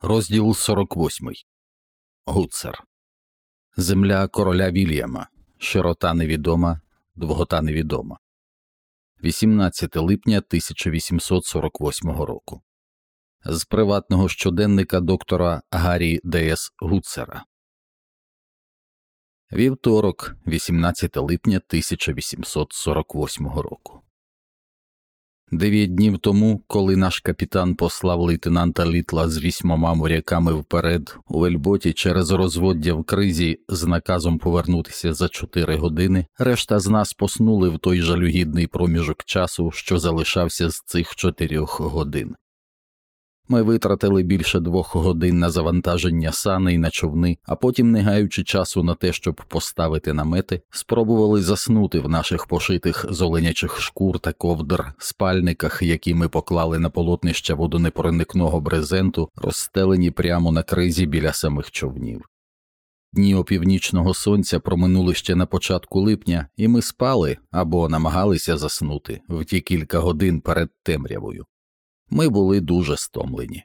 Розділ 48. Гуцер. Земля короля Вільяма. Широта невідома, довгота невідома. 18 липня 1848 року. З приватного щоденника доктора Гаррі Д.С. Гуцера. Вівторок, 18 липня 1848 року. Дев'ять днів тому, коли наш капітан послав лейтенанта Літла з вісьмома моряками вперед у вельботі через розводдя в кризі з наказом повернутися за чотири години, решта з нас поснули в той жалюгідний проміжок часу, що залишався з цих чотирьох годин. Ми витратили більше двох годин на завантаження саней на човни, а потім, не гаючи часу на те, щоб поставити намети, спробували заснути в наших пошитих з шкур та ковдр спальниках, які ми поклали на полотнища водонепроникного брезенту, розстелені прямо на кризі біля самих човнів. Дні опівнічного сонця проминули ще на початку липня, і ми спали або намагалися заснути в ті кілька годин перед темрявою. Ми були дуже стомлені.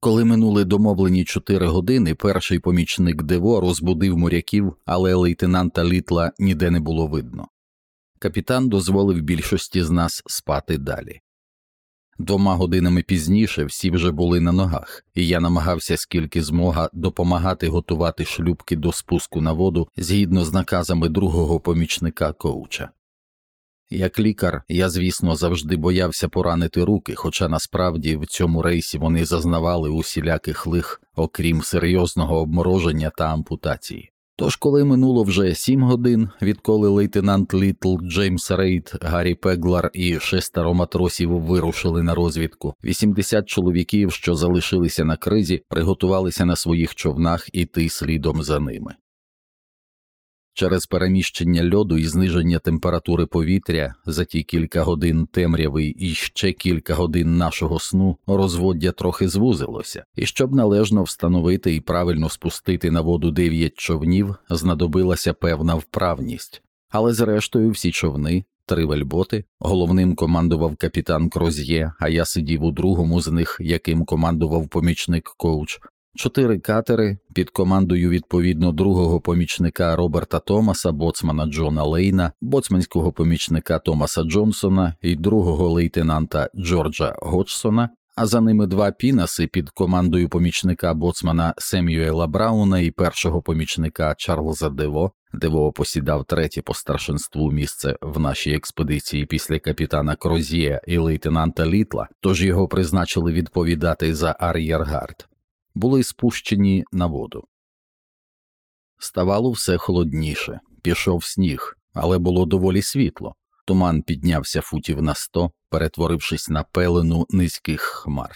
Коли минули домовлені чотири години, перший помічник Дево розбудив моряків, але лейтенанта Літла ніде не було видно. Капітан дозволив більшості з нас спати далі. Двома годинами пізніше всі вже були на ногах, і я намагався скільки змога допомагати готувати шлюбки до спуску на воду згідно з наказами другого помічника коуча. Як лікар, я, звісно, завжди боявся поранити руки, хоча насправді в цьому рейсі вони зазнавали усіляких лих, окрім серйозного обмороження та ампутації. Тож, коли минуло вже сім годин, відколи лейтенант Літл Джеймс Рейд, Гаррі Пеглар і шестеро матросів вирушили на розвідку, 80 чоловіків, що залишилися на кризі, приготувалися на своїх човнах іти слідом за ними. Через переміщення льоду і зниження температури повітря за ті кілька годин темряви і ще кілька годин нашого сну розводдя трохи звузилося, і щоб належно встановити і правильно спустити на воду дев'ять човнів, знадобилася певна вправність, але зрештою всі човни. Три вельботи, головним командував капітан Кроз'є, а я сидів у другому з них, яким командував помічник коуч, чотири катери під командою відповідно другого помічника Роберта Томаса, боцмана Джона Лейна, боцманського помічника Томаса Джонсона і другого лейтенанта Джорджа Годжсона, а за ними два пінаси під командою помічника боцмана Семюела Брауна і першого помічника Чарльза Дево. Дево посідав третє по старшинству місце в нашій експедиції після капітана Крозія і лейтенанта Літла, тож його призначили відповідати за ар'єргард були спущені на воду. Ставало все холодніше, пішов сніг, але було доволі світло. Туман піднявся футів на сто, перетворившись на пелену низьких хмар.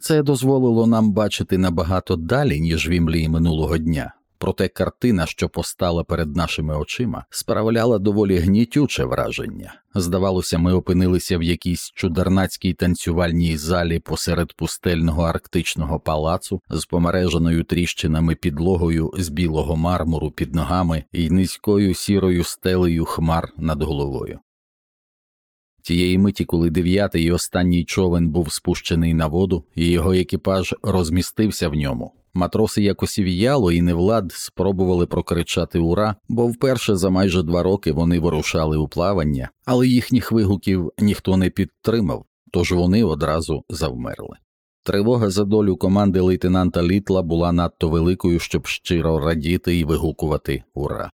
Це дозволило нам бачити набагато далі, ніж в імлі минулого дня, проте картина, що постала перед нашими очима, справляла доволі гнітюче враження. Здавалося, ми опинилися в якійсь чудернацькій танцювальній залі посеред пустельного арктичного палацу з помереженою тріщинами підлогою з білого мармуру під ногами і низькою сірою стелею хмар над головою. Тієї миті, коли дев'ятий і останній човен був спущений на воду, і його екіпаж розмістився в ньому. Матроси якось віяло і невлад спробували прокричати ура, бо вперше за майже два роки вони вирушали у плавання, але їхніх вигуків ніхто не підтримав, тож вони одразу завмерли. Тривога за долю команди лейтенанта Літла була надто великою, щоб щиро радіти і вигукувати ура.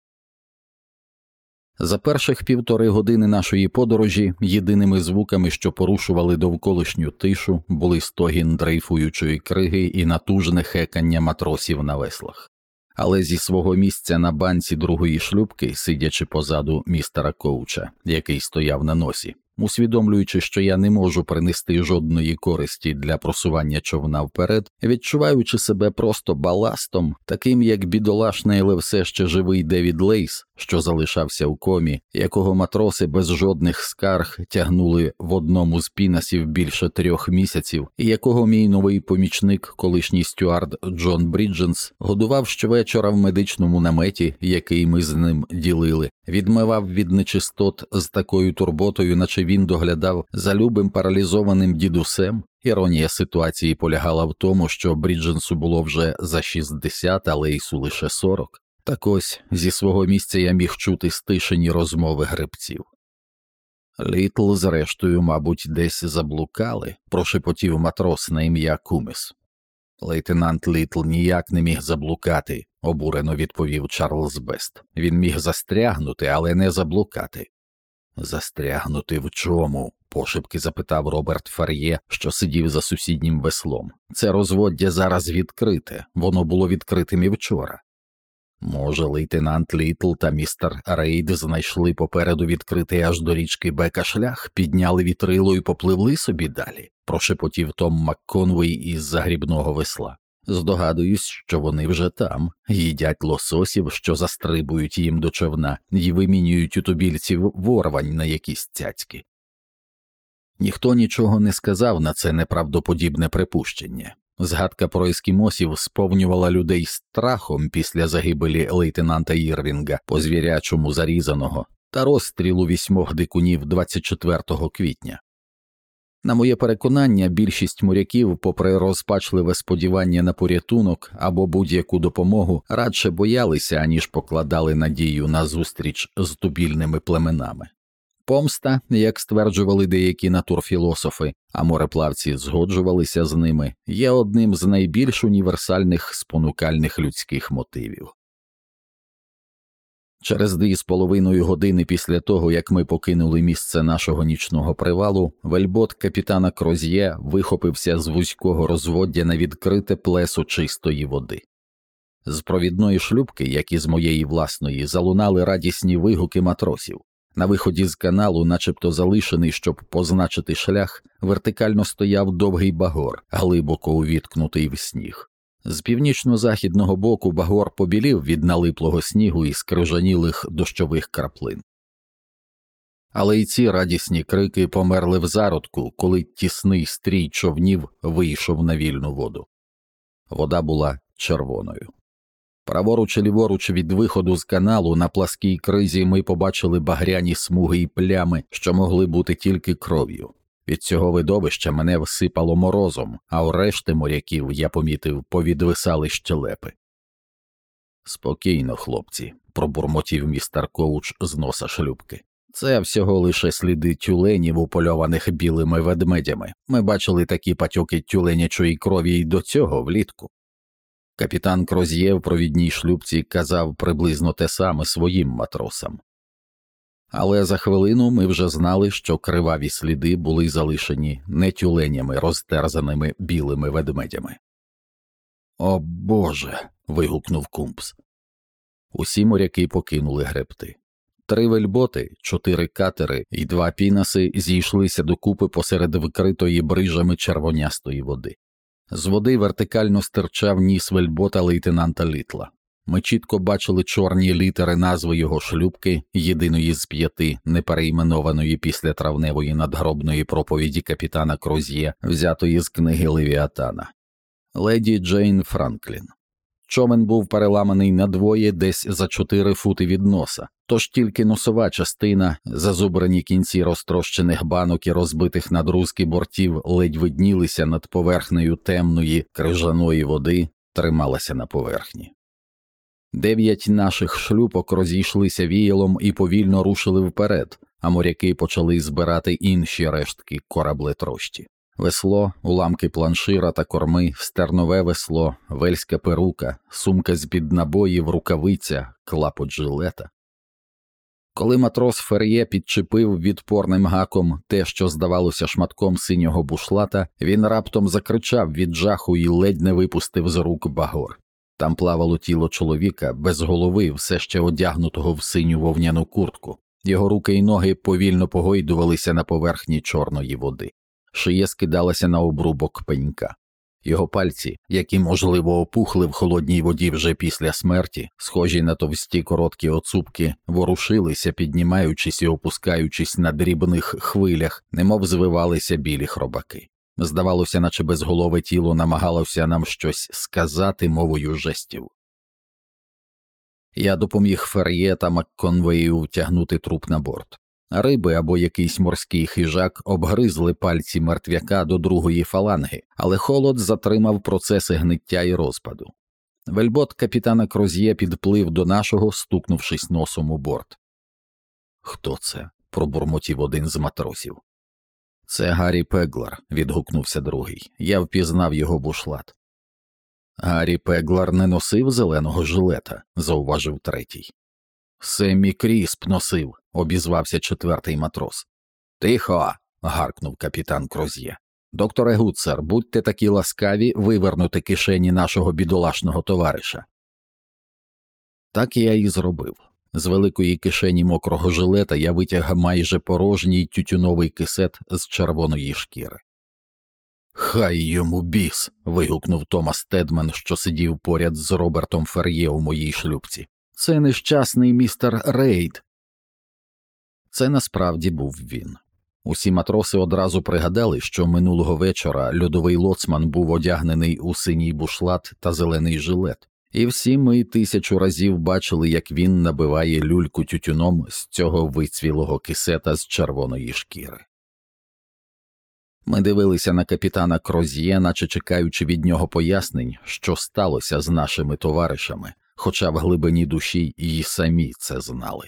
За перших півтори години нашої подорожі єдиними звуками, що порушували довколишню тишу, були стогін дрейфуючої криги і натужне хекання матросів на веслах. Але зі свого місця на банці другої шлюпки, сидячи позаду містера Коуча, який стояв на носі, усвідомлюючи, що я не можу принести жодної користі для просування човна вперед, відчуваючи себе просто баластом, таким як бідолашний, але все ще живий Девід Лейс, що залишався у комі, якого матроси без жодних скарг тягнули в одному з пінасів більше трьох місяців, і якого мій новий помічник, колишній стюард Джон Брідженс, годував щовечора в медичному наметі, який ми з ним ділили, відмивав від нечистот з такою турботою, наче він доглядав за любим паралізованим дідусем. Іронія ситуації полягала в тому, що Брідженсу було вже за 60, а Лейсу лише 40. Так ось зі свого місця я міг чути стишені розмови гребців. Літл, зрештою, мабуть, десь заблукали, прошепотів матрос на ім'я Кумис. Лейтенант Літл ніяк не міг заблукати, обурено відповів Чарльз Бест. Він міг застрягнути, але не заблукати. Застрягнути в чому? пошепки запитав Роберт Фар'є, що сидів за сусіднім веслом. Це розводдя зараз відкрите, воно було відкритим і вчора. Може, лейтенант Літл та містер Рейд знайшли попереду відкритий аж до річки Бека шлях, підняли вітрило і попливли собі далі, прошепотів Том Макконвей із загрібного весла. Здогадуюсь, що вони вже там, їдять лососів, що застрибують їм до човна, і вимінюють у тубільців ворвань на якісь цяцьки. Ніхто нічого не сказав на це неправдоподібне припущення. Згадка про ескімосів сповнювала людей страхом після загибелі лейтенанта Ірвінга по звірячому зарізаного та розстрілу вісьмох дикунів 24 квітня. На моє переконання, більшість моряків, попри розпачливе сподівання на порятунок або будь-яку допомогу, радше боялися, аніж покладали надію на зустріч з тубільними племенами. Помста, як стверджували деякі натурфілософи, а мореплавці згоджувалися з ними, є одним з найбільш універсальних спонукальних людських мотивів. Через дві з половиною години після того, як ми покинули місце нашого нічного привалу, вельбот капітана Кроз'є вихопився з вузького розводдя на відкрите плесо чистої води. З провідної шлюбки, як і з моєї власної, залунали радісні вигуки матросів. На виході з каналу, начебто залишений, щоб позначити шлях, вертикально стояв довгий багор, глибоко увіткнутий в сніг. З північно-західного боку багор побілів від налиплого снігу і скрижанілих дощових краплин. Але й ці радісні крики померли в зародку, коли тісний стрій човнів вийшов на вільну воду. Вода була червоною. Праворуч і ліворуч від виходу з каналу на пласкій кризі ми побачили багряні смуги і плями, що могли бути тільки кров'ю. Від цього видовища мене всипало морозом, а у решти моряків я помітив повідвисали щелепи. Спокійно, хлопці, пробурмотів містер коуч з носа шлюбки. Це всього лише сліди тюленів, упольованих білими ведмедями. Ми бачили такі патьоки тюленячої крові й до цього влітку. Капітан Кроз'є в провідній шлюбці казав приблизно те саме своїм матросам. Але за хвилину ми вже знали, що криваві сліди були залишені не тюленями, розтерзаними білими ведмедями. О Боже. вигукнув Кумпс. Усі моряки покинули гребти. Три вельботи, чотири катери і два пінаси зійшлися докупи посеред викритої брижами червонястої води. З води вертикально стирчав ніс вельбота лейтенанта Літла. Ми чітко бачили чорні літери назви його шлюбки, єдиної з п'яти, неперейменованої після травневої надгробної проповіді капітана Кроз'є, взятої з книги Левіатана. Леді Джейн Франклін. Човен був переламаний надвоє десь за чотири фути від носа, тож тільки носова частина, зазубрані кінці розтрощених банок і розбитих надрузки бортів ледь виднілися над поверхнею темної крижаної води, трималася на поверхні. Дев'ять наших шлюпок розійшлися віялом і повільно рушили вперед, а моряки почали збирати інші рештки кораблетрощі. Весло, уламки планшира та корми, стернове весло, вельська перука, сумка з під набоїв, рукавиця, клапоть жилета. Коли матрос Фер'є підчепив відпорним гаком те, що здавалося шматком синього бушлата, він раптом закричав від жаху і ледь не випустив з рук багор. Там плавало тіло чоловіка без голови, все ще одягнутого в синю вовняну куртку, його руки й ноги повільно погойдувалися на поверхні чорної води, шия скидалася на обрубок пенька. Його пальці, які, можливо, опухли в холодній воді вже після смерті, схожі на товсті короткі оцупки, ворушилися, піднімаючись і опускаючись на дрібних хвилях, немов звивалися білі хробаки. Здавалося, наче безголове тіло намагалося нам щось сказати мовою жестів. Я допоміг Фер'є та Макконвею втягнути труп на борт. Риби або якийсь морський хижак обгризли пальці мертвяка до другої фаланги, але холод затримав процеси гниття і розпаду. Вельбот капітана Кроз'є підплив до нашого, стукнувшись носом у борт. Хто це? пробурмотів один з матросів. Це Гаррі Пеглар, відгукнувся другий. Я впізнав його бушлат. Гаррі Пеглар не носив зеленого жилета, зауважив третій. Семмі Крісп носив, обізвався четвертий матрос. Тихо. гаркнув капітан Кроз'є. Докторе Гуцер, будьте такі ласкаві вивернути кишені нашого бідолашного товариша. Так я і зробив. З великої кишені мокрого жилета я витяг майже порожній тютюновий кисет з червоної шкіри. Хай йому біс. вигукнув Томас Тедман, що сидів поряд з Робертом Фер'є у моїй шлюбці. Це нещасний містер Рейд. Це насправді був він. Усі матроси одразу пригадали, що минулого вечора льодовий лоцман був одягнений у синій бушлат та зелений жилет, і всі ми тисячу разів бачили, як він набиває люльку тютюном з цього вицвілого кисета з червоної шкіри. Ми дивилися на капітана Кроз'є, наче чекаючи від нього пояснень, що сталося з нашими товаришами, хоча в глибині душі і самі це знали.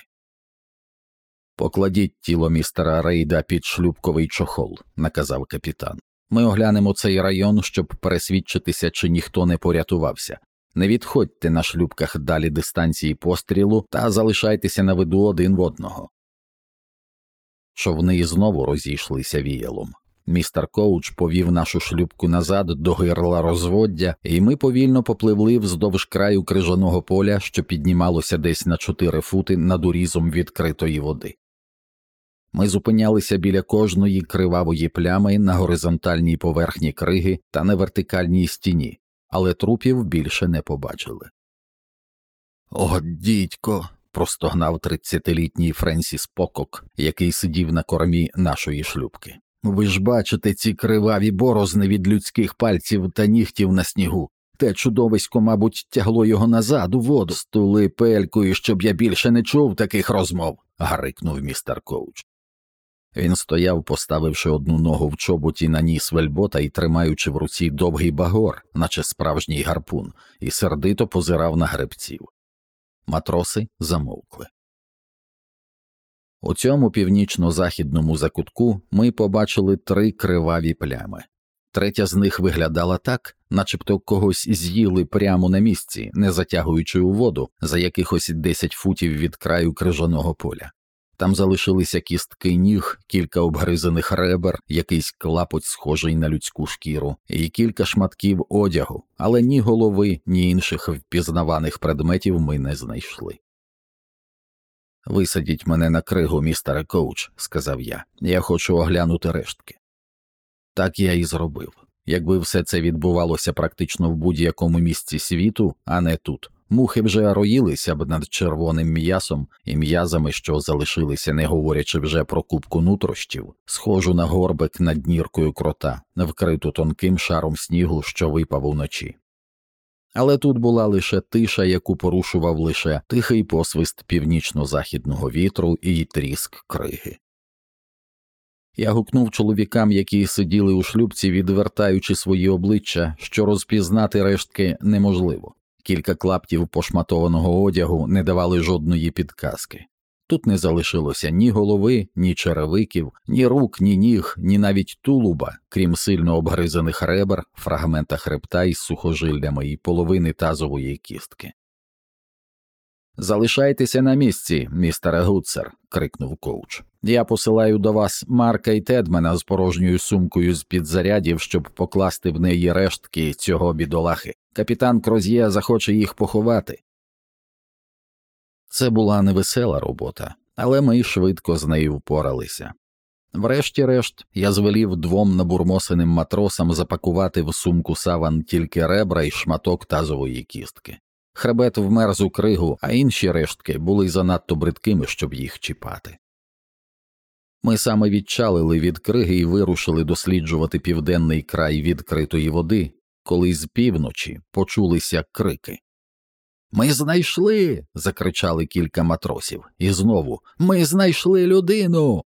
Покладіть тіло містера Рейда під шлюбковий чохол, наказав капітан. Ми оглянемо цей район, щоб пересвідчитися, чи ніхто не порятувався. Не відходьте на шлюбках далі дистанції пострілу та залишайтеся на виду один в одного. Човни знову розійшлися віялом. Містер Коуч повів нашу шлюбку назад до гирла розводдя, і ми повільно попливли вздовж краю крижаного поля, що піднімалося десь на чотири фути над урізом відкритої води. Ми зупинялися біля кожної кривавої плями на горизонтальній поверхні криги та на вертикальній стіні, але трупів більше не побачили. О, дідько. простогнав тридцятилітній Френсіс Покок, який сидів на кормі нашої шлюбки. Ви ж бачите ці криваві борозни від людських пальців та нігтів на снігу. Те чудовисько, мабуть, тягло його назад у воду. Стули пелькою, щоб я більше не чув таких розмов, гарикнув містер Коуч. Він стояв, поставивши одну ногу в чоботі на ніс вельбота і тримаючи в руці довгий багор, наче справжній гарпун, і сердито позирав на гребців. Матроси замовкли. У цьому північно-західному закутку ми побачили три криваві плями. Третя з них виглядала так, начебто когось з'їли прямо на місці, не затягуючи у воду за якихось десять футів від краю крижаного поля. Там залишилися кістки ніг, кілька обгризаних ребер, якийсь клапоть, схожий на людську шкіру, і кілька шматків одягу, але ні голови, ні інших впізнаваних предметів ми не знайшли. Висадіть мене на кригу, містере коуч, сказав я, я хочу оглянути рештки. Так я і зробив. Якби все це відбувалося практично в будь-якому місці світу, а не тут, мухи вже роїлися б над червоним м'ясом і м'язами, що залишилися, не говорячи вже про кубку нутрощів, схожу на горбик над ніркою крота, вкриту тонким шаром снігу, що випав уночі. Але тут була лише тиша, яку порушував лише тихий посвист північно-західного вітру і тріск криги. Я гукнув чоловікам, які сиділи у шлюбці, відвертаючи свої обличчя, що розпізнати рештки неможливо. Кілька клаптів пошматованого одягу не давали жодної підказки. Тут не залишилося ні голови, ні черевиків, ні рук, ні ніг, ні навіть тулуба, крім сильно обгризаних ребер, фрагмента хребта із сухожиллями і половини тазової кістки. Залишайтеся на місці, містере Гуцер, крикнув коуч. Я посилаю до вас Марка і Тедмена з порожньою сумкою з під зарядів, щоб покласти в неї рештки цього бідолахи. Капітан Кроз'є захоче їх поховати. Це була невесела робота, але ми швидко з нею впоралися. Врешті-решт, я звелів двом набурмосеним матросам запакувати в сумку саван тільки ребра і шматок тазової кістки. Хребет вмерз у кригу, а інші рештки були занадто бридкими, щоб їх чіпати. Ми саме відчалили від криги і вирушили досліджувати південний край відкритої води, коли з півночі почулися крики. Ми знайшли. закричали кілька матросів. І знову Ми знайшли людину.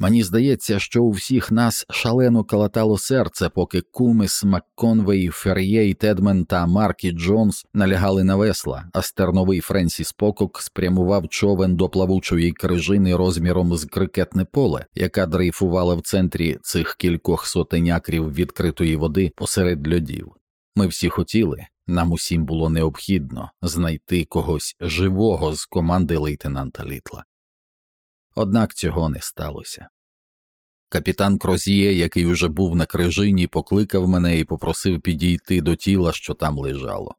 Мені здається, що у всіх нас шалено калатало серце, поки Кумис, Макконвей, Фер'є, Тедмен та Маркі Джонс налягали на весла, а стерновий Френсіс Покок спрямував човен до плавучої крижини розміром з крикетне поле, яка дрейфувала в центрі цих кількох сотень акрів відкритої води посеред льодів. Ми всі хотіли, нам усім було необхідно знайти когось живого з команди лейтенанта Літла. Однак цього не сталося. Капітан Крозіє, який уже був на крижині, покликав мене і попросив підійти до тіла, що там лежало.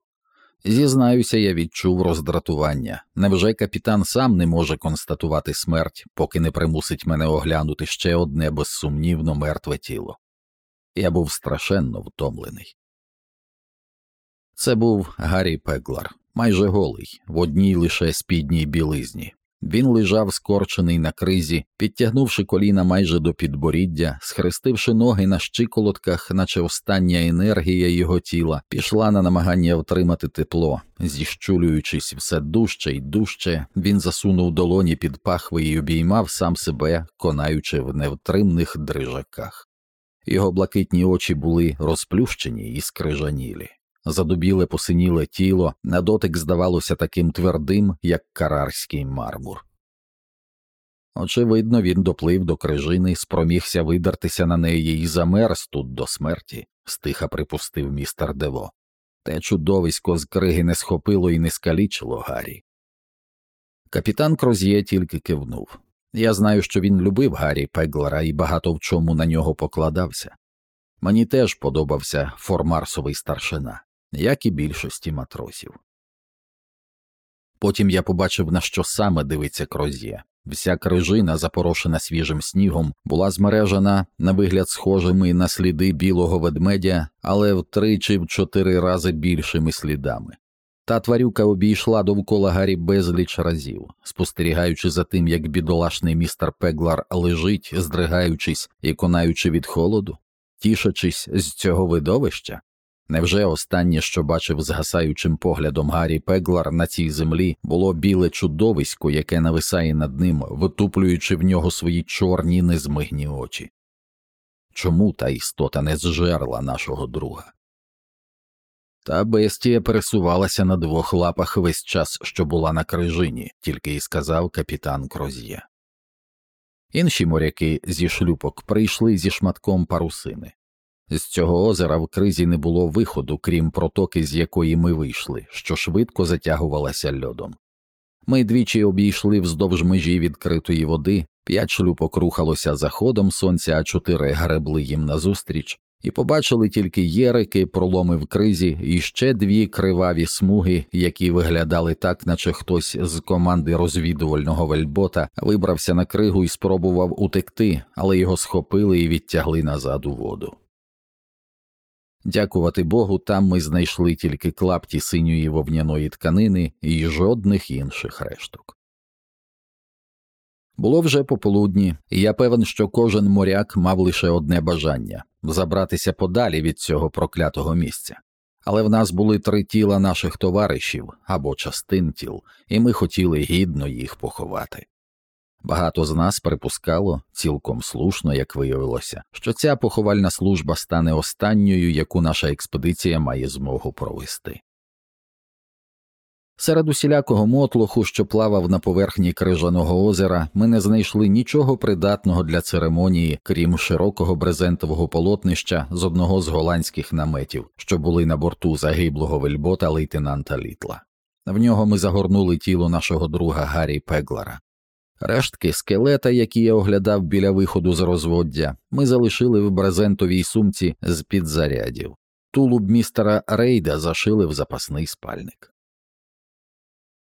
Зізнаюся, я відчув роздратування. Невже капітан сам не може констатувати смерть, поки не примусить мене оглянути ще одне безсумнівно мертве тіло? Я був страшенно втомлений. Це був Гаррі Пеглар, майже голий, в одній лише спідній білизні. Він лежав скорчений на кризі, підтягнувши коліна майже до підборіддя, схрестивши ноги на щиколотках, наче остання енергія його тіла, пішла на намагання втримати тепло. Зіщулюючись все дужче й дужче, він засунув долоні під пахви і обіймав сам себе, конаючи в невтримних дрижаках. Його блакитні очі були розплющені і скрижанілі. Задубіле посиніле тіло на дотик здавалося таким твердим, як карарський мармур. Очевидно, він доплив до крижини, спромігся видертися на неї і замерз тут до смерті, стиха припустив містер Дево. Те чудовисько з криги не схопило і не скалічило Гаррі. Капітан Кроз'є тільки кивнув. Я знаю, що він любив Гаррі Пеглера і багато в чому на нього покладався. Мені теж подобався формарсовий старшина як і більшості матросів. Потім я побачив, на що саме дивиться крозє. Вся крижина, запорошена свіжим снігом, була змережена на вигляд схожими на сліди білого ведмедя, але в три чи в чотири рази більшими слідами. Та тварюка обійшла довкола Гаррі безліч разів, спостерігаючи за тим, як бідолашний містер Пеглар лежить, здригаючись і конаючи від холоду, тішачись з цього видовища, Невже останнє, що бачив згасаючим поглядом Гаррі Пеглар на цій землі, було біле чудовисько, яке нависає над ним, витуплюючи в нього свої чорні незмигні очі? Чому та істота не зжерла нашого друга? Та бестія пересувалася на двох лапах весь час, що була на крижині, тільки й сказав капітан Кроз'є. Інші моряки зі шлюпок прийшли зі шматком парусини. З цього озера в кризі не було виходу, крім протоки, з якої ми вийшли, що швидко затягувалася льодом. Ми двічі обійшли вздовж межі відкритої води, п'ять шлюпок рухалося заходом сонця, а чотири гребли їм назустріч, і побачили тільки єрики, проломи в кризі, і ще дві криваві смуги, які виглядали так, наче хтось з команди розвідувального вельбота вибрався на кригу і спробував утекти, але його схопили і відтягли назад у воду. Дякувати Богу, там ми знайшли тільки клапті синьої вовняної тканини і жодних інших решток. Було вже пополудні, і я певен, що кожен моряк мав лише одне бажання забратися подалі від цього проклятого місця. Але в нас були три тіла наших товаришів або частин тіл, і ми хотіли гідно їх поховати. Багато з нас припускало, цілком слушно, як виявилося, що ця поховальна служба стане останньою, яку наша експедиція має змогу провести. Серед усілякого мотлоху, що плавав на поверхні крижаного озера, ми не знайшли нічого придатного для церемонії, крім широкого брезентового полотнища з одного з голландських наметів, що були на борту загиблого вельбота лейтенанта Літла. В нього ми загорнули тіло нашого друга Гаррі Пеглара. Рештки скелета, які я оглядав біля виходу з розводдя, ми залишили в брезентовій сумці з під зарядів. Тулуб містера Рейда зашили в запасний спальник.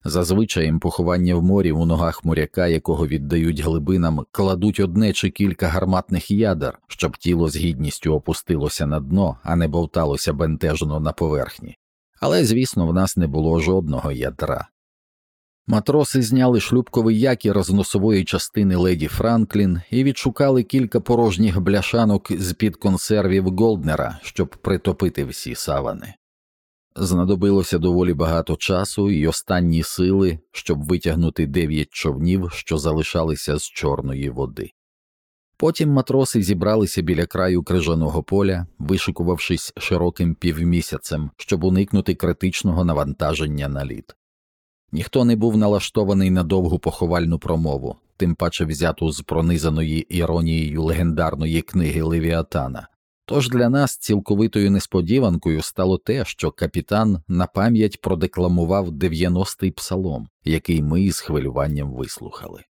Зазвичай поховання в морі у ногах моряка, якого віддають глибинам, кладуть одне чи кілька гарматних ядер, щоб тіло з гідністю опустилося на дно, а не бовталося бентежно на поверхні. Але, звісно, в нас не було жодного ядра. Матроси зняли шлюбковий якір з носової частини леді Франклін і відшукали кілька порожніх бляшанок з під консервів Голднера, щоб притопити всі савани. Знадобилося доволі багато часу і останні сили, щоб витягнути дев'ять човнів, що залишалися з чорної води. Потім матроси зібралися біля краю крижаного поля, вишикувавшись широким півмісяцем, щоб уникнути критичного навантаження на лід. Ніхто не був налаштований на довгу поховальну промову, тим паче взяту з пронизаної іронією легендарної книги Левіатана. Тож для нас цілковитою несподіванкою стало те, що капітан на пам'ять продекламував 90-й псалом, який ми з хвилюванням вислухали.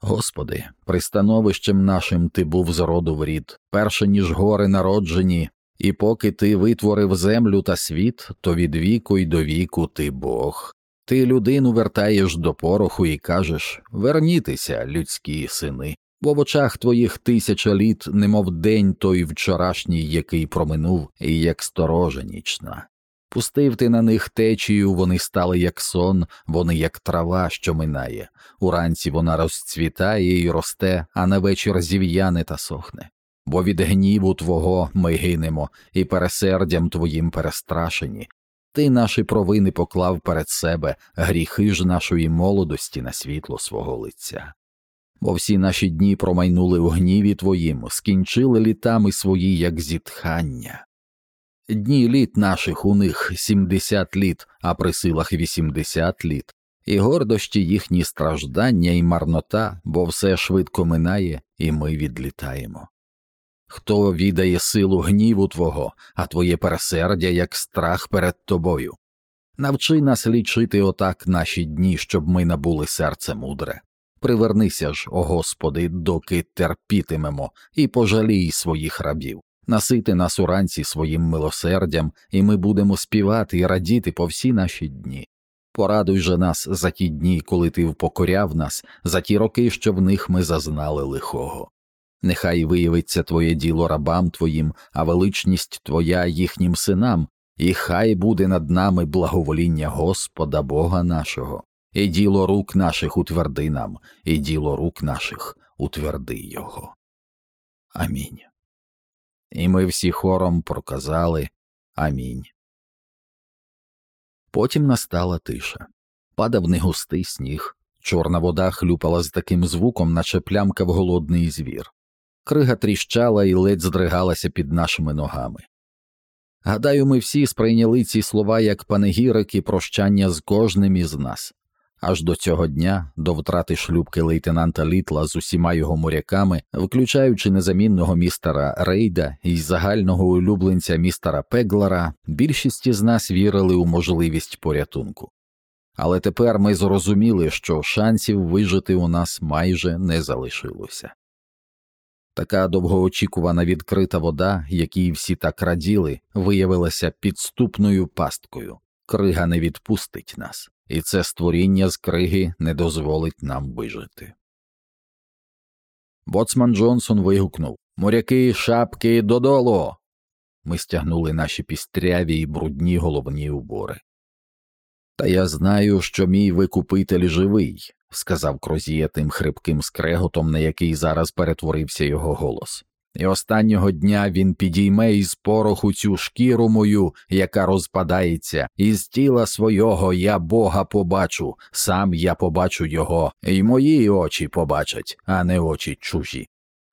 Господи, пристановищем нашим ти був з роду в рід, перше ніж гори народжені, і поки ти витворив землю та світ, то від віку й до віку ти Бог. Ти людину вертаєш до пороху і кажеш Вернітеся, людські сини, бо в очах твоїх тисяча літ, немов день той вчорашній, який проминув, і як сторожа нічна. Пустив ти на них течію, вони стали як сон, вони як трава, що минає. Уранці вона розцвітає і росте, а на вечір зів'яне та сохне. Бо від гніву твого ми гинемо, і пересердям твоїм перестрашені. Ти наші провини поклав перед себе, гріхи ж нашої молодості на світло свого лиця. Бо всі наші дні промайнули у гніві твоїм, скінчили літами свої, як зітхання. Дні літ наших у них сімдесят літ, а при силах вісімдесят літ, і гордощі їхні страждання і марнота, бо все швидко минає, і ми відлітаємо. Хто відає силу гніву Твого, а Твоє пересердя, як страх перед тобою? Навчи нас лічити отак наші дні, щоб ми набули серце мудре. Привернися ж, о Господи, доки терпітимемо, і пожалій своїх рабів насити нас уранці своїм милосердям, і ми будемо співати і радіти по всі наші дні. Порадуй же нас за ті дні, коли ти впокоряв нас, за ті роки, що в них ми зазнали лихого. Нехай виявиться твоє діло рабам твоїм, а величність твоя їхнім синам, і хай буде над нами благовоління Господа Бога нашого, і діло рук наших утверди нам, і діло рук наших утверди Його. Амінь. І ми всі хором проказали Амінь. Потім настала тиша. Падав негустий сніг, чорна вода хлюпала з таким звуком, наче плямка в голодний звір. Крига тріщала і ледь здригалася під нашими ногами. Гадаю, ми всі сприйняли ці слова як панегірики прощання з кожним із нас. Аж до цього дня, до втрати шлюбки лейтенанта Літла з усіма його моряками, включаючи незамінного містера Рейда і загального улюбленця містера Пеглера, більшість із нас вірили у можливість порятунку. Але тепер ми зрозуміли, що шансів вижити у нас майже не залишилося. Така довгоочікувана відкрита вода, якій всі так раділи, виявилася підступною пасткою. Крига не відпустить нас і це створіння з криги не дозволить нам вижити. Боцман Джонсон вигукнув Моряки, шапки додолу. Ми стягнули наші пістряві й брудні головні убори. Та я знаю, що мій викупитель живий, сказав Крозія тим хрипким скреготом, на який зараз перетворився його голос і останнього дня він підійме із пороху цю шкіру мою, яка розпадається, і з тіла свого я Бога побачу, сам я побачу його, і мої очі побачать, а не очі чужі.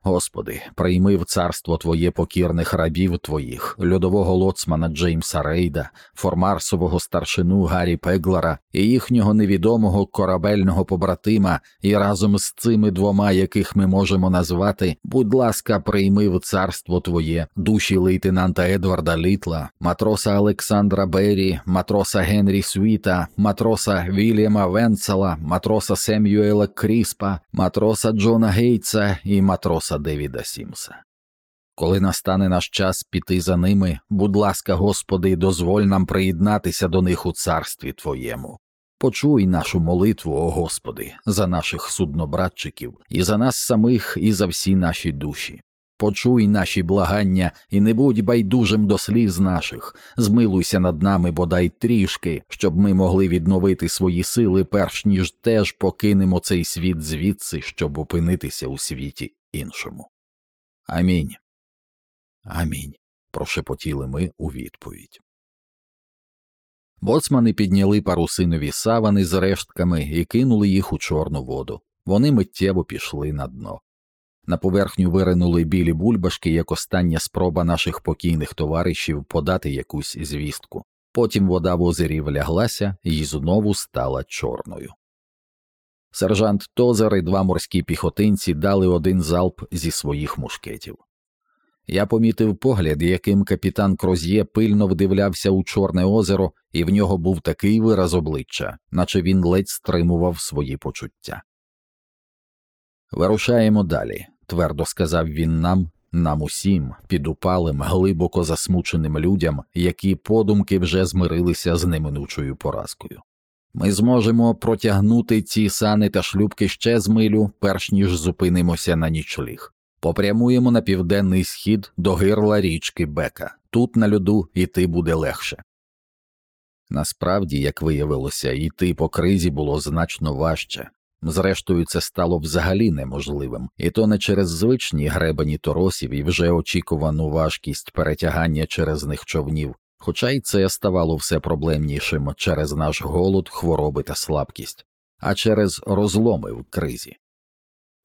Господи, прийми в царство Твоє покірних рабів Твоїх, льодового лоцмана Джеймса Рейда, формарсового старшину Гаррі Пеглера і їхнього невідомого корабельного побратима, і разом з цими двома, яких ми можемо назвати, будь ласка, прийми в царство Твоє душі лейтенанта Едварда Літла, матроса Олександра Беррі, матроса Генрі Світа, матроса Вільяма Венцела, матроса Семюела Кріспа, матроса Джона Гейтса і матроса. Девіда Сімса. Коли настане наш час піти за ними, будь ласка, Господи, дозволь нам приєднатися до них у царстві Твоєму. Почуй нашу молитву, о Господи, за наших суднобратчиків, і за нас самих, і за всі наші душі. Почуй наші благання і не будь байдужим до сліз наших, змилуйся над нами бодай трішки, щоб ми могли відновити свої сили, перш ніж теж покинемо цей світ звідси, щоб опинитися у світі іншому. Амінь. Амінь. прошепотіли ми у відповідь. Боцмани підняли парусинові савани з рештками і кинули їх у чорну воду. Вони миттєво пішли на дно. На поверхню виринули білі бульбашки, як остання спроба наших покійних товаришів подати якусь звістку. Потім вода в озері вляглася і знову стала чорною. Сержант Тозер і два морські піхотинці дали один залп зі своїх мушкетів. Я помітив погляд, яким капітан Кроз'є пильно вдивлявся у Чорне озеро, і в нього був такий вираз обличчя, наче він ледь стримував свої почуття. Вирушаємо далі, твердо сказав він нам, нам усім, підупалим, глибоко засмученим людям, які подумки вже змирилися з неминучою поразкою. Ми зможемо протягнути ці сани та шлюбки ще з милю, перш ніж зупинимося на нічліг. Попрямуємо на південний схід до гирла річки Бека. Тут на льоду йти буде легше. Насправді, як виявилося, йти по кризі було значно важче. Зрештою, це стало взагалі неможливим, і то не через звичні гребені торосів і вже очікувану важкість перетягання через них човнів, хоча й це ставало все проблемнішим через наш голод, хвороби та слабкість, а через розломи в кризі.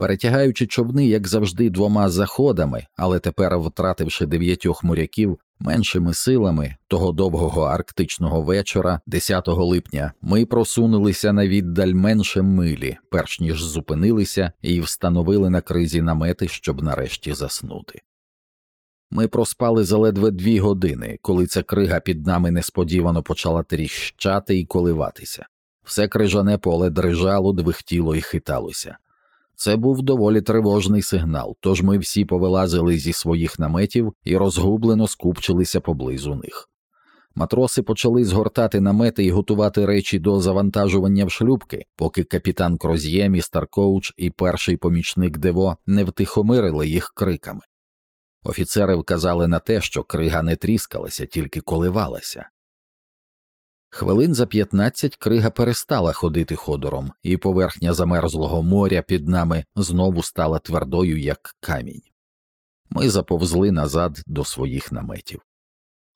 Перетягаючи човни, як завжди, двома заходами, але тепер, втративши дев'ятьох моряків, меншими силами того довгого арктичного вечора, 10 липня, ми просунулися на віддаль менше милі, перш ніж зупинилися і встановили на кризі намети, щоб нарешті заснути. Ми проспали заледве дві години, коли ця крига під нами несподівано почала тріщати і коливатися. Все крижане поле дрижало, двихтіло і хиталося. Це був доволі тривожний сигнал, тож ми всі повилазили зі своїх наметів і розгублено скупчилися поблизу них. Матроси почали згортати намети і готувати речі до завантажування в шлюбки, поки капітан Кроз'є, містер Коуч і перший помічник Дево не втихомирили їх криками. Офіцери вказали на те, що крига не тріскалася, тільки коливалася. Хвилин за п'ятнадцять крига перестала ходити ходором, і поверхня замерзлого моря під нами знову стала твердою, як камінь. Ми заповзли назад до своїх наметів.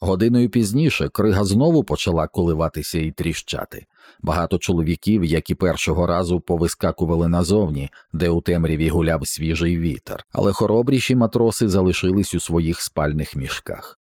Годиною пізніше крига знову почала коливатися і тріщати. Багато чоловіків, як і першого разу, повискакували назовні, де у темряві гуляв свіжий вітер, але хоробріші матроси залишились у своїх спальних мішках.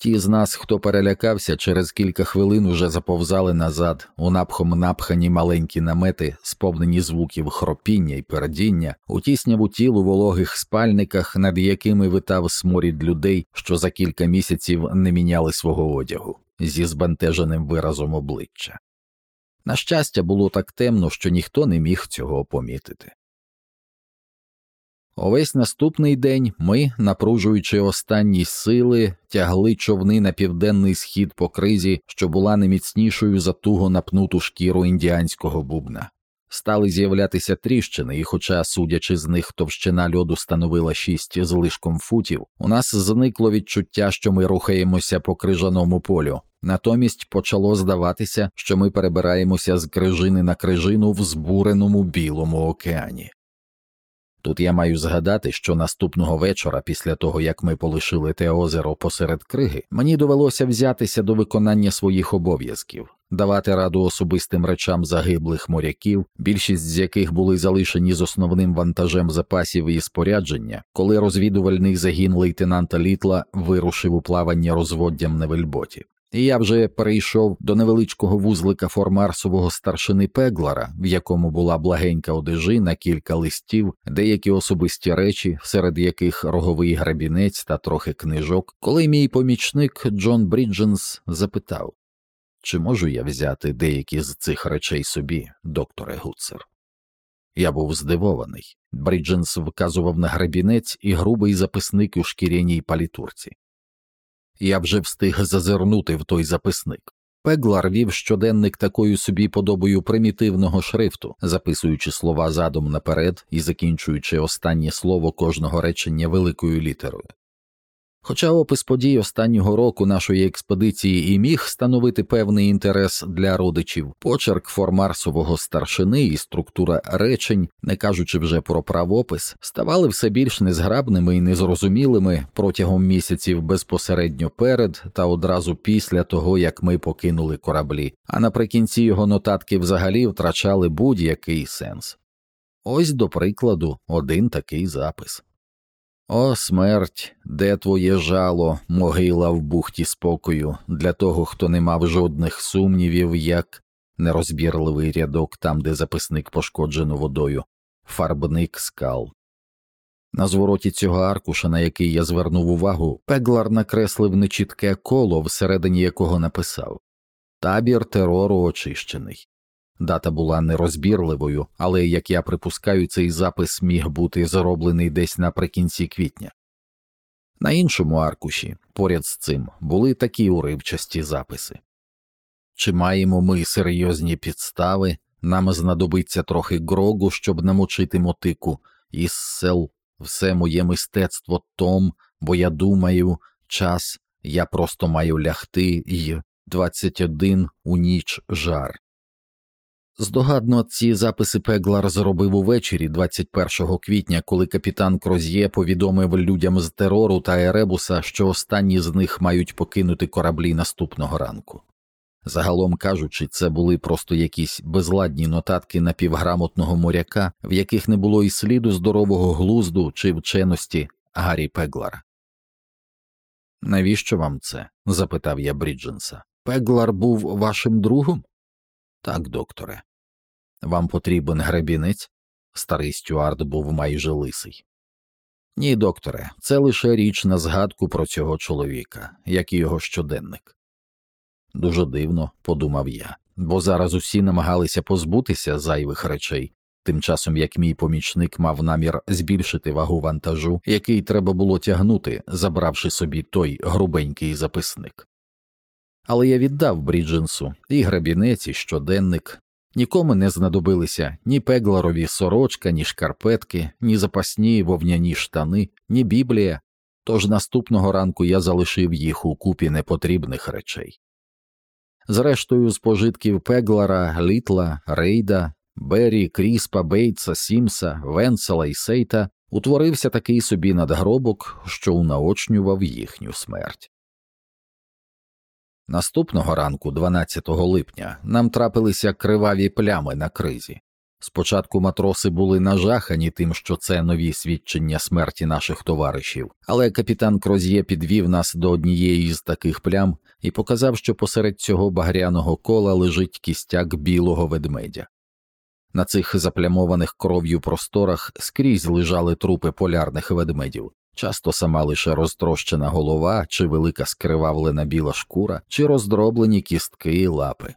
Ті з нас, хто перелякався, через кілька хвилин уже заповзали назад, у напхом напхані маленькі намети, сповнені звуків хропіння й передіння, у тісняву тілу вологих спальниках, над якими витав сморід людей, що за кілька місяців не міняли свого одягу, зі збентеженим виразом обличчя. На щастя, було так темно, що ніхто не міг цього помітити. Увесь наступний день ми, напружуючи останні сили, тягли човни на південний схід по кризі, що була не міцнішою за туго напнуту шкіру індіанського бубна. Стали з'являтися тріщини, і, хоча, судячи з них, товщина льоду становила шість з лишком футів, у нас зникло відчуття, що ми рухаємося по крижаному полю. Натомість почало здаватися, що ми перебираємося з крижини на крижину в збуреному білому океані. Тут я маю згадати, що наступного вечора, після того як ми полишили те озеро посеред криги, мені довелося взятися до виконання своїх обов'язків, давати раду особистим речам загиблих моряків, більшість з яких були залишені з основним вантажем запасів і спорядження, коли розвідувальний загін лейтенанта Літла вирушив у плавання розводдям на вельботі. І я вже перейшов до невеличкого вузлика формарсового старшини Пеглара, в якому була благенька одежина, кілька листів, деякі особисті речі, серед яких роговий грабінець та трохи книжок, коли мій помічник Джон Брідженс запитав чи можу я взяти деякі з цих речей собі, докторе Гуцер? Я був здивований. Брідженс вказував на грабінець і грубий записник у шкіряній палітурці. Я вже встиг зазирнути в той записник. Пеглар вів щоденник такою собі подобою примітивного шрифту, записуючи слова задом наперед і закінчуючи останнє слово кожного речення великою літерою. Хоча опис подій останнього року нашої експедиції і міг становити певний інтерес для родичів, почерк формарсового старшини і структура речень, не кажучи вже про правопис, ставали все більш незграбними і незрозумілими протягом місяців безпосередньо перед та одразу після того, як ми покинули кораблі, а наприкінці його нотатки взагалі втрачали будь-який сенс. Ось, до прикладу, один такий запис. О, смерть, де твоє жало, могила в бухті спокою, для того, хто не мав жодних сумнівів, як нерозбірливий рядок там, де записник пошкоджено водою, фарбник скал. На звороті цього аркуша, на який я звернув увагу, Пеглар накреслив нечітке коло, всередині якого написав Табір терору очищений. Дата була нерозбірливою, але, як я припускаю, цей запис міг бути зроблений десь наприкінці квітня. На іншому аркуші, поряд з цим, були такі уривчасті записи чи маємо ми серйозні підстави, нам знадобиться трохи грогу, щоб намочити мотику, із сел все моє мистецтво том, бо я думаю, час я просто маю лягти й 21 у ніч жар. Здогадно, ці записи Пеглар зробив увечері 21 квітня, коли капітан Кроз'є повідомив людям з терору та Еребуса, що останні з них мають покинути кораблі наступного ранку. Загалом кажучи, це були просто якісь безладні нотатки напівграмотного моряка, в яких не було і сліду здорового глузду чи вченості Гаррі Пеглара. Навіщо вам це? запитав я Брідженса. Пеглар був вашим другом? Так, докторе. Вам потрібен гребінець? Старий Стюард був майже лисий. Ні, докторе, це лише річ на згадку про цього чоловіка, як і його щоденник. Дуже дивно, подумав я, бо зараз усі намагалися позбутися зайвих речей, тим часом як мій помічник мав намір збільшити вагу вантажу, який треба було тягнути, забравши собі той грубенький записник. Але я віддав Брідженсу і грабінець, і щоденник, Нікому не знадобилися ні пегларові сорочка, ні шкарпетки, ні запасні вовняні штани, ні біблія, тож наступного ранку я залишив їх у купі непотрібних речей. Зрештою, з пожитків Пеглара, Літла, Рейда, Беррі, Кріспа, Бейтса, Сімса, Венсела і Сейта утворився такий собі надгробок, що унаочнював їхню смерть. Наступного ранку, 12 липня, нам трапилися криваві плями на кризі. Спочатку матроси були нажахані тим, що це нові свідчення смерті наших товаришів, але капітан Кроз'є підвів нас до однієї з таких плям і показав, що посеред цього багряного кола лежить кістяк білого ведмедя. На цих заплямованих кров'ю просторах скрізь лежали трупи полярних ведмедів, часто сама лише розтрощена голова, чи велика скривавлена біла шкура, чи роздроблені кістки і лапи.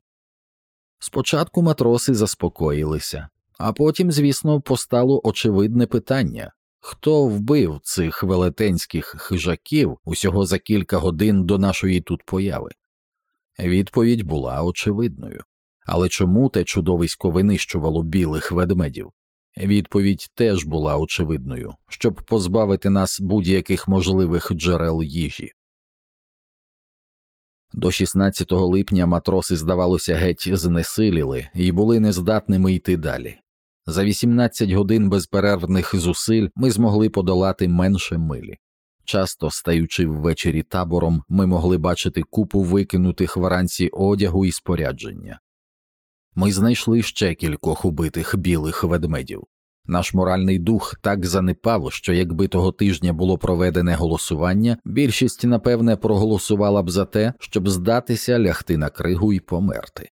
Спочатку матроси заспокоїлися, а потім, звісно, постало очевидне питання хто вбив цих велетенських хижаків усього за кілька годин до нашої тут появи? Відповідь була очевидною. Але чому те чудовисько винищувало білих ведмедів? Відповідь теж була очевидною, щоб позбавити нас будь-яких можливих джерел їжі. До 16 липня матроси, здавалося, геть знесиліли і були нездатними йти далі. За 18 годин безперервних зусиль ми змогли подолати менше милі. Часто стаючи ввечері табором, ми могли бачити купу викинутих вранці одягу і спорядження. Ми знайшли ще кількох убитих білих ведмедів. Наш моральний дух так занепав, що якби того тижня було проведене голосування, більшість, напевне, проголосувала б за те, щоб здатися, лягти на кригу і померти.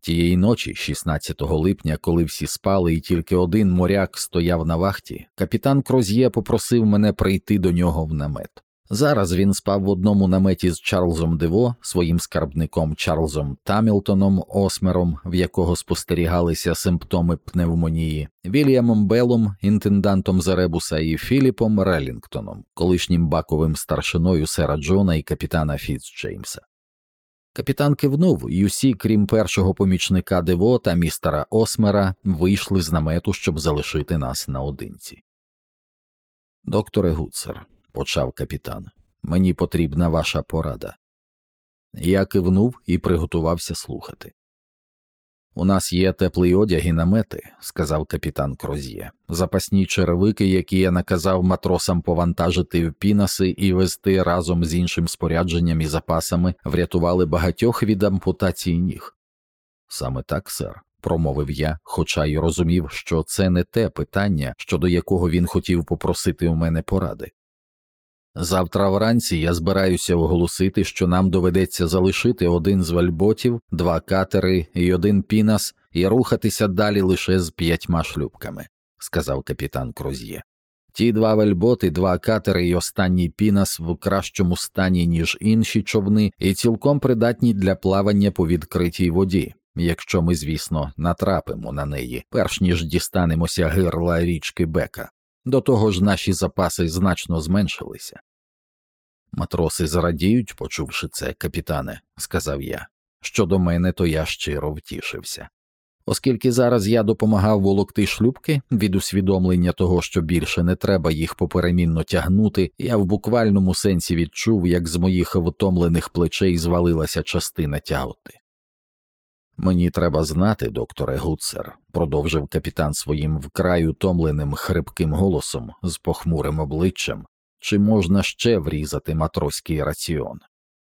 Тієї ночі, 16 липня, коли всі спали і тільки один моряк стояв на вахті, капітан Кроз'є попросив мене прийти до нього в намет. Зараз він спав в одному наметі з Чарльзом Дево, своїм скарбником Чарльзом Тамілтоном Осмером, в якого спостерігалися симптоми пневмонії, Вільямом Беллом, інтендантом Заребуса і Філіпом Релінгтоном, колишнім баковим старшиною сера Джона і капітана Фіцджеймса. Капітан кивнув, і усі, крім першого помічника Дево та містера Осмера, вийшли з намету, щоб залишити нас наодинці. Докторе Гуцер, почав капітан. Мені потрібна ваша порада. Я кивнув і приготувався слухати. У нас є теплий одяг і намети, сказав капітан Кроз'є, запасні черевики, які я наказав матросам повантажити в пінаси і везти разом з іншим спорядженням і запасами, врятували багатьох від ампутації ніг. Саме так, сер, промовив я, хоча й розумів, що це не те питання, щодо якого він хотів попросити у мене поради. Завтра вранці я збираюся оголосити, що нам доведеться залишити один з вальботів, два катери і один пінас і рухатися далі лише з п'ятьма шлюбками, сказав капітан Круз'є. Ті два вельботи, два катери і останній пінас в кращому стані, ніж інші човни, і цілком придатні для плавання по відкритій воді, якщо ми, звісно, натрапимо на неї, перш ніж дістанемося гирла річки Бека. До того ж наші запаси значно зменшилися. Матроси зрадіють, почувши це, капітане, сказав я. Щодо мене, то я щиро втішився. Оскільки зараз я допомагав волокти шлюбки від усвідомлення того, що більше не треба їх поперемінно тягнути, я в буквальному сенсі відчув, як з моїх втомлених плечей звалилася частина тяготи. Мені треба знати, докторе Гуцер, продовжив капітан своїм вкрай утомленим хрипким голосом з похмурим обличчям, чи можна ще врізати матроський раціон.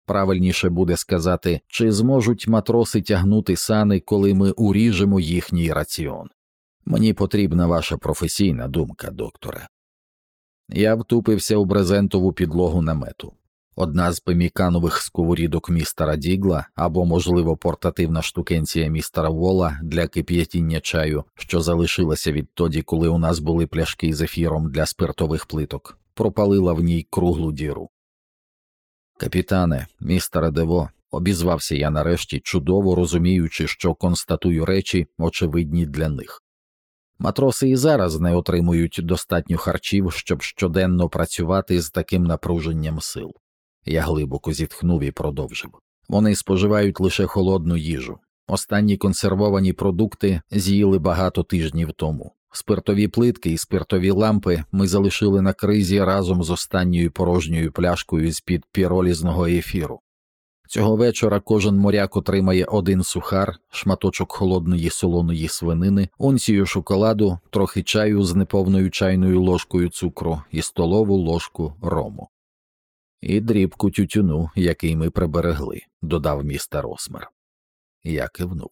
Правильніше буде сказати, чи зможуть матроси тягнути сани, коли ми уріжемо їхній раціон. Мені потрібна ваша професійна думка, докторе. Я втупився у брезентову підлогу намету. Одна з пеміканових сковорідок містера Дігла або, можливо, портативна штукенція містера Вола для кип'ятіння чаю, що залишилася відтоді, коли у нас були пляшки з ефіром для спиртових плиток, пропалила в ній круглу діру. Капітане, містере Дево, обізвався я нарешті, чудово розуміючи, що констатую речі, очевидні для них. Матроси і зараз не отримують достатньо харчів, щоб щоденно працювати з таким напруженням сил. Я глибоко зітхнув і продовжив. Вони споживають лише холодну їжу. Останні консервовані продукти з'їли багато тижнів тому. Спиртові плитки і спиртові лампи ми залишили на кризі разом з останньою порожньою пляшкою з під піролізного ефіру. Цього вечора кожен моряк отримає один сухар, шматочок холодної солоної свинини, унцію шоколаду, трохи чаю з неповною чайною ложкою цукру і столову ложку рому. І дрібку тютюну, який ми приберегли, додав містер Осмер. Я кивнув.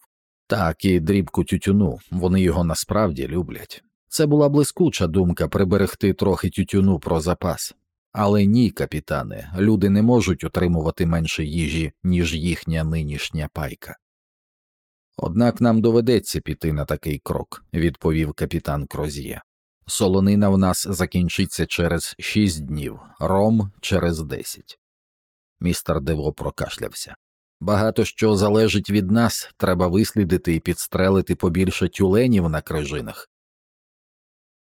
Так, і дрібку тютюну, вони його насправді люблять. Це була блискуча думка приберегти трохи тютюну про запас. Але ні, капітане, люди не можуть отримувати менше їжі, ніж їхня нинішня пайка. Однак нам доведеться піти на такий крок, відповів капітан Кроз'є. Солонина в нас закінчиться через шість днів, ром через десять. Містер Дево прокашлявся. Багато що залежить від нас, треба вислідити і підстрелити побільше тюленів на крижинах.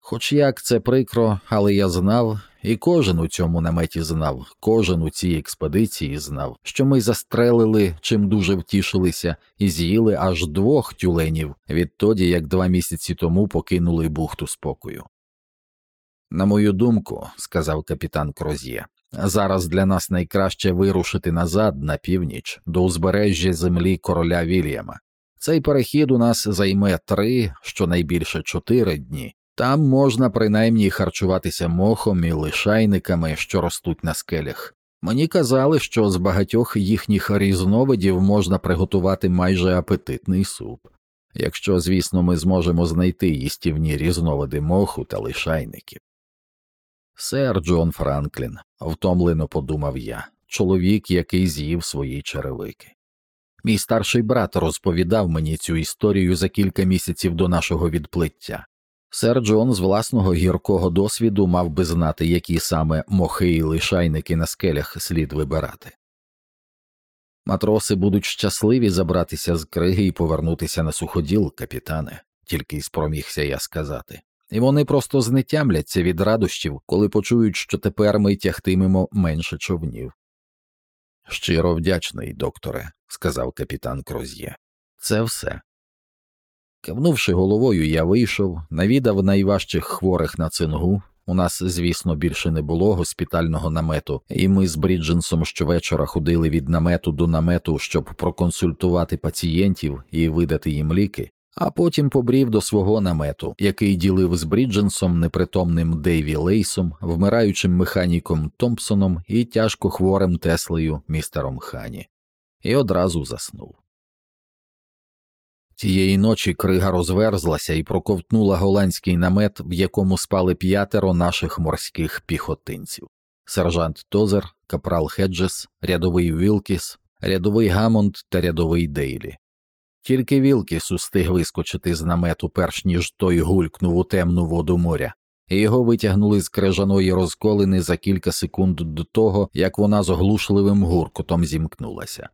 Хоч як це прикро, але я знав, і кожен у цьому наметі знав, кожен у цій експедиції знав, що ми застрелили, чим дуже втішилися, і з'їли аж двох тюленів відтоді, як два місяці тому покинули бухту спокою. На мою думку, сказав капітан Кроз'є, зараз для нас найкраще вирушити назад на північ до узбережжя землі короля Вільяма. Цей перехід у нас займе три, щонайбільше чотири дні. Там можна принаймні харчуватися мохом і лишайниками, що ростуть на скелях. Мені казали, що з багатьох їхніх різновидів можна приготувати майже апетитний суп, якщо, звісно, ми зможемо знайти їстівні різновиди моху та лишайників. Сер Джон Франклін, втомлено подумав я, чоловік, який з'їв свої черевики. Мій старший брат розповідав мені цю історію за кілька місяців до нашого відплиття. Сер Джон з власного гіркого досвіду мав би знати, які саме мохи і лишайники на скелях слід вибирати. Матроси будуть щасливі забратися з криги і повернутися на суходіл, капітане, тільки й спромігся я сказати, і вони просто знетямляться від радощів, коли почують, що тепер ми тягтимемо менше човнів. Щиро вдячний, докторе, сказав капітан Кроз'є. Це все. Кивнувши головою, я вийшов, навідав найважчих хворих на цингу, У нас, звісно, більше не було госпітального намету, і ми з Брідженсом щовечора ходили від намету до намету, щоб проконсультувати пацієнтів і видати їм ліки, а потім побрів до свого намету, який ділив з Брідженсом, непритомним Дейві Лейсом, вмираючим механіком Томпсоном і тяжко хворим Теслею містером Хані, і одразу заснув. Тієї ночі крига розверзлася і проковтнула голландський намет, в якому спали п'ятеро наших морських піхотинців сержант Тозер, капрал Хеджес, рядовий Вілкіс, рядовий Гамонд та рядовий Дейлі. Тільки Вілкіс устиг вискочити з намету, перш ніж той гулькнув у темну воду моря, і його витягнули з крижаної розколини за кілька секунд до того, як вона з оглушливим гуркотом зімкнулася.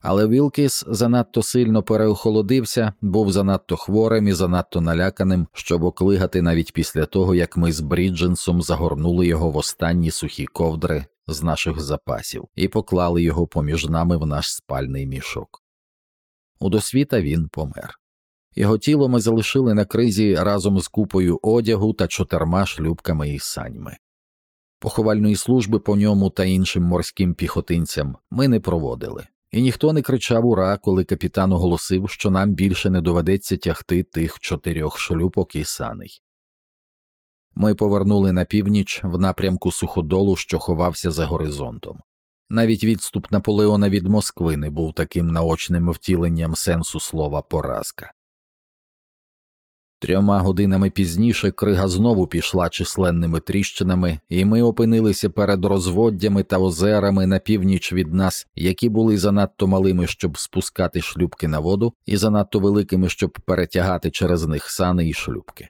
Але Вілкіс занадто сильно переохолодився, був занадто хворим і занадто наляканим, щоб оклигати навіть після того, як ми з Брідженсом загорнули його в останні сухі ковдри з наших запасів і поклали його поміж нами в наш спальний мішок. У досвіта він помер. Його тіло ми залишили на кризі разом з купою одягу та чотирма шлюбками і саньми. Поховальної служби по ньому та іншим морським піхотинцям ми не проводили, і ніхто не кричав ура, коли капітан оголосив, що нам більше не доведеться тягти тих чотирьох шлюпок і саней. Ми повернули на північ в напрямку суходолу, що ховався за горизонтом. Навіть відступ Наполеона від Москви не був таким наочним втіленням сенсу слова поразка. Трьома годинами пізніше крига знову пішла численними тріщинами, і ми опинилися перед розводдями та озерами на північ від нас, які були занадто малими, щоб спускати шлюбки на воду, і занадто великими, щоб перетягати через них сани і шлюбки.